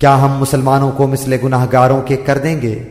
کیا ہم مسلمانوں کو مثل گناہ گاروں کے کر دیں گے؟